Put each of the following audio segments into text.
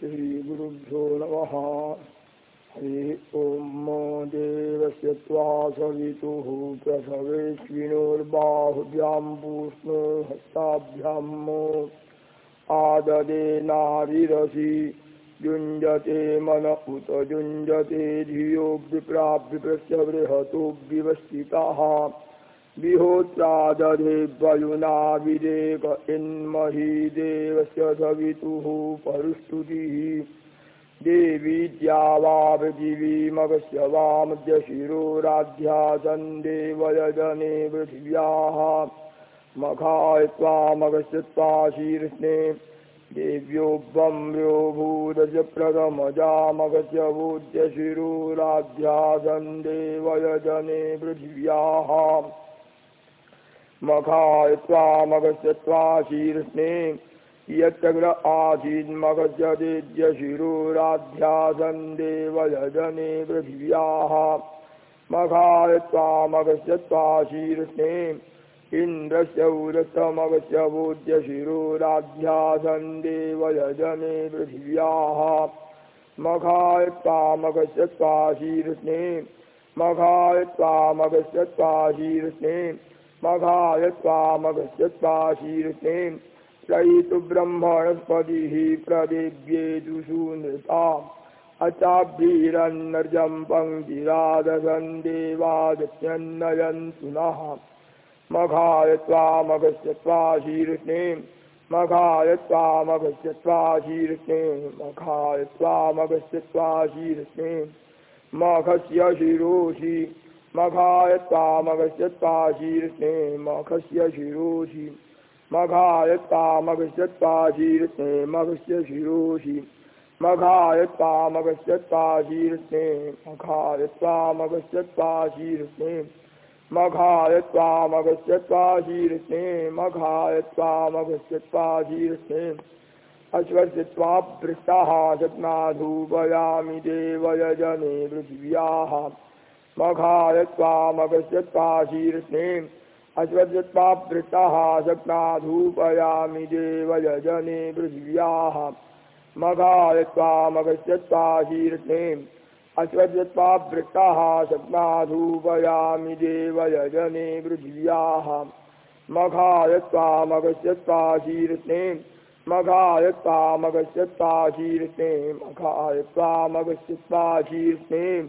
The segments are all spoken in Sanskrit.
श्रीगुरुभ्यो नमः। हरिः ॐ देवस्य त्वा सवितुः प्रसवेश्विनोर्बाहुभ्यां पूष्णो हस्ताभ्याम् आददे नारिरसि, युञ्जते मन उत, युञ्जते धियो विप्राभ्युप्रस्य बृहतो विवस्थिताः विहोत्रादधे वयुना विदेक इन्मही देवस्य सवितुः परुस्तुतिः। देवी द्यावापृथिवीमगस्य वामद्य शिरोराध्यासन् देवयजने पृथिव्याः। मखाय त्वामगस्य त्वा शीर्ष्णे देव्यो ब्रह्म्यो भूतस्य प्रथमजामगस्य भूत्य शिरोराध्यासन् देवयजने पृथिव्याः मखाय स्वामगस्य त्वाशीर्ष्णे यच्चग्र आसीन्मगजदेद्य शिरोराध्यासन् देवजने पृथिव्याः मखाय त्वामगस्य इन्द्रस्य उरस्तमगस्य बोध्य शिरोराध्यासन् देवजने पृथिव्याः मखाय त्वामगस्य त्वाशीर्ष्णे मखाय मघाय स्वामगस्यत्वाशीर्षेम् प्रयितु ब्रह्मणस्पतिः प्रदिव्येजुषु नृताम् अचाभ्रीरन्नर्जं पङ्क्तिरादसन् देवादत्यन्नयन्तु नः। मघाय त्वामगस्य त्वाशीर्षेम् मघाय त्वामगस्य त्वाशीर्षेम् मघाय त्वामगस्य त्वाशीर्षेम् मघस्य शिरोषि मघाय तामगस्य ताशीर्षे मखस्य शिरोषि। मघाय तामगस्य ताशीर्षे मखस्य शिरोषि। मघाय तामगस्य ताशीर्षे मघाय तामगस्य ताशीर्षे मघाय तामगस्य ताशीर्षे मघाय तामगस्य ताशीर्षे अश्वस्यत्वा पृष्टाः जत्ना देवयजने पृथिव्याः मघायत्वामगस्यत्वाशीर्ष्णीम् अश्वजत्वावृत्ताः शक्ता धूपयामि देवयजने पृथिव्याः। मघायत्वामगस्यत्वाशीर्ष्णीम् अश्वजत्वावृत्ताः शक्ता धूपयामि देवयजने पृथिव्याः। मघायत्वामगस्यत्वाशीर्ष्णीम् मघायत्वामगस्यत्वाशीर्ष्णीम् मघायत्वामगस्यत्वाशीर्ष्णीम्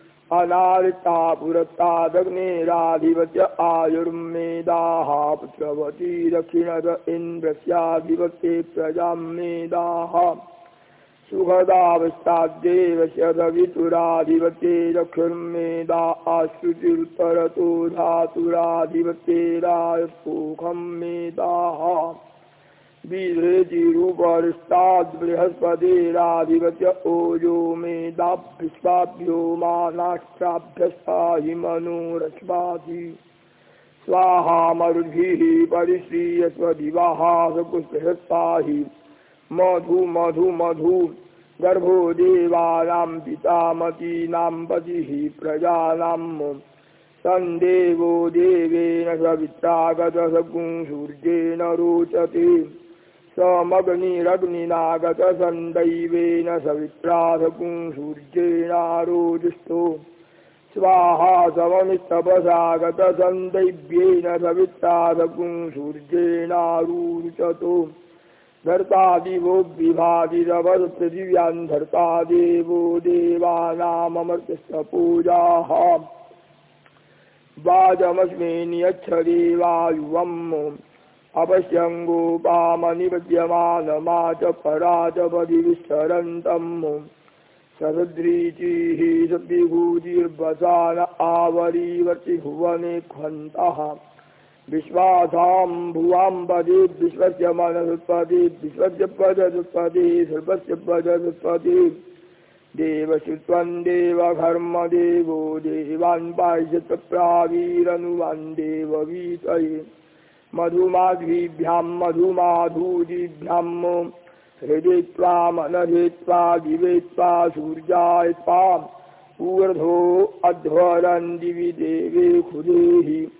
अनारिता पुरस्तादग्नेराधिपत्य आयुर्मेदाः पुत्रवती दक्षिणद इन्द्रस्याधिपत्ये प्रजां सवितुराधिपत्ये दक्षुर्मेदा आश्रुतिरुत्तरतो धातुराधिपत्येरायपोखं मेदाः विधृतिरूपरिष्टाद्बृहस्पतिराधिपत्य ओजो मेदाभ्युष्पाभ्यो मानाष्ट्राभ्यस्ता हि मनोरश्वासि स्वाहा मरुद्भिः परिश्रीयस्वदिवाः सपुष्पहस्ता हि मधु मधु मधु गर्भो देवानां पितामतीनां पतिः प्रजानां सन्देवो देवेन सवित्रागतसपुंसूर्येण रोचते समग्निरग्निनागतसन्दैवेन सवित्रासपुंसूर्येणारोजुष्टो स्वाहा सममिस्तपसागतसन्दैव्येन सवित्रासपुंसूर्येणारूचतो धर्ता दिवो विभातिरवत् पृथिव्यां धर्ता देवो देवानाममर्त्यस्य पूजाः। वाजमस्मे नियच्छदेवायुवम् अपश्यङ्गोपामनिपद्यमानमा च परा च पदिविश्चरन्तम् सरुद्रीचिः सद्विभूतिर्वसान आवरीवर्ति भुवने ख्वन्तः विश्वासां भुवां पदे विश्वस्य मनसुत्पदे विश्वस्य पदसुत्पदे सर्वस्य पदसुत्पदे। देवसुत्वं देवघर्मदेवो देवान् पायसप्रावीरनुवान् देववीतये मधुमाध्वीभ्यां मधुमाधूदिभ्यां हृदि त्वा मनहित्वा दिवेत्वा सूर्याय त्वाम् ऊर्ध्वो अध्वरन् दिवि देवे खुदेहि।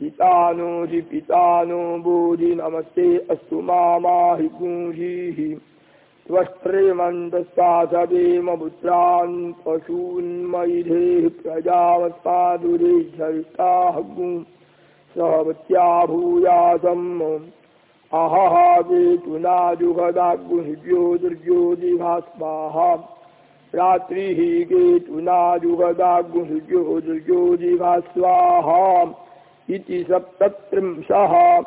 पितानो हि पितानो बोधि नमस्ते अस्तु माहि गुंहीः त्वष्ट्रेमन्तस्तासवेमपुत्रान् पशून्मयिधेः प्रजावत्पादुरे झरिताः गुं सहवत्याभूयासम अहहागेतुनाजुगदाग्निभ्यो दुर्योदिभा स्वाहा रात्रिः केतुनाजुगदाग्निभ्यो दुर्योदिभा स्वाहा इति सप्तत्रिंशः।